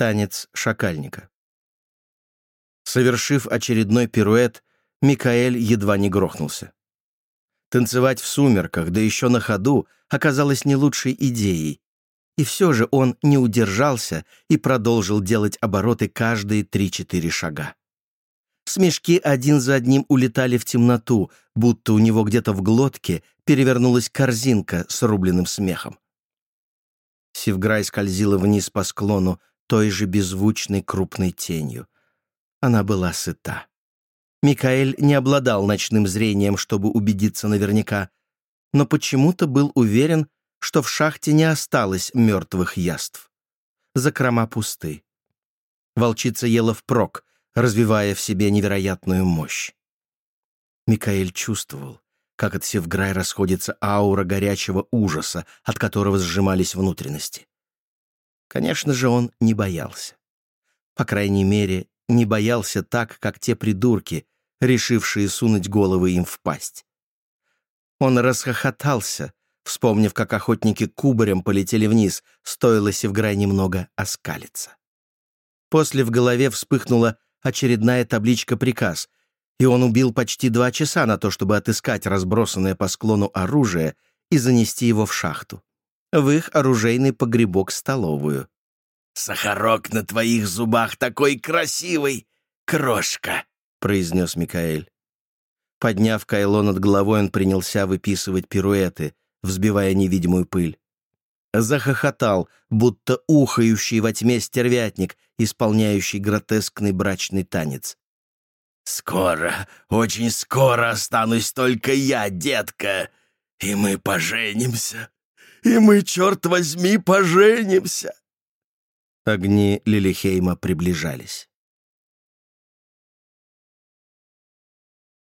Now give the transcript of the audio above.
Танец шакальника. Совершив очередной пируэт, Микаэль едва не грохнулся. Танцевать в сумерках, да еще на ходу, оказалось не лучшей идеей. И все же он не удержался и продолжил делать обороты каждые три-четыре шага. Смешки один за одним улетали в темноту, будто у него где-то в глотке перевернулась корзинка с рубленным смехом. Севграй скользила вниз по склону той же беззвучной крупной тенью. Она была сыта. Микаэль не обладал ночным зрением, чтобы убедиться наверняка, но почему-то был уверен, что в шахте не осталось мертвых яств. Закрома пусты. Волчица ела впрок, развивая в себе невероятную мощь. Микаэль чувствовал, как от Севграй расходится аура горячего ужаса, от которого сжимались внутренности. Конечно же, он не боялся. По крайней мере, не боялся так, как те придурки, решившие сунуть головы им в пасть. Он расхохотался, вспомнив, как охотники кубарем полетели вниз, стоило Севграй немного оскалиться. После в голове вспыхнула очередная табличка-приказ, и он убил почти два часа на то, чтобы отыскать разбросанное по склону оружие и занести его в шахту. В их оружейный погребок-столовую. «Сахарок на твоих зубах такой красивый, крошка!» — произнес Микаэль. Подняв кайло над головой, он принялся выписывать пируэты, взбивая невидимую пыль. Захохотал, будто ухающий во тьме стервятник, исполняющий гротескный брачный танец. «Скоро, очень скоро останусь только я, детка, и мы поженимся, и мы, черт возьми, поженимся!» Огни Лилихейма приближались.